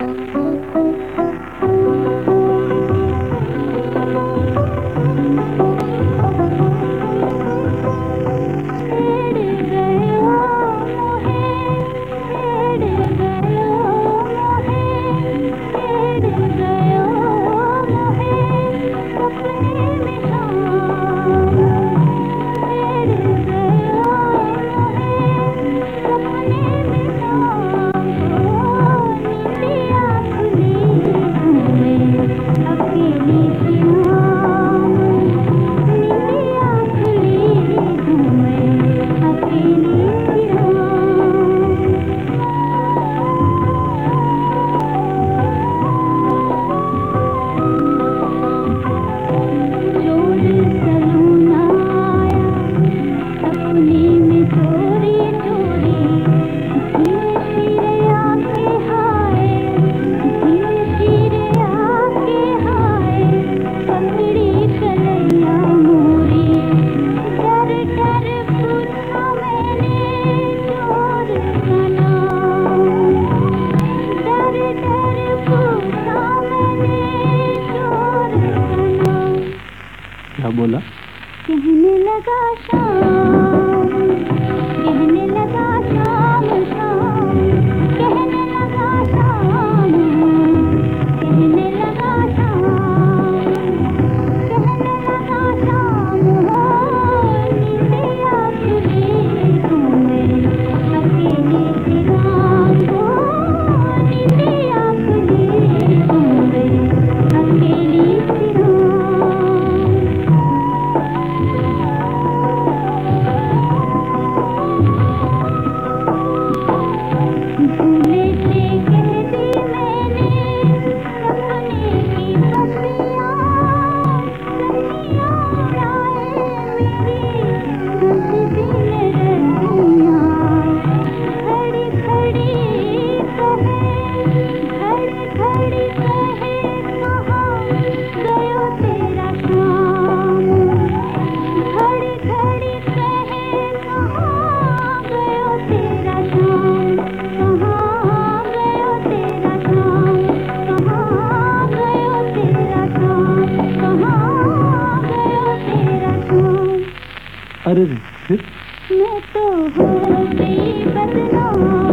Bye. बोला? कहने लगा शाम। अरे मैं तो हूँ बदनाम।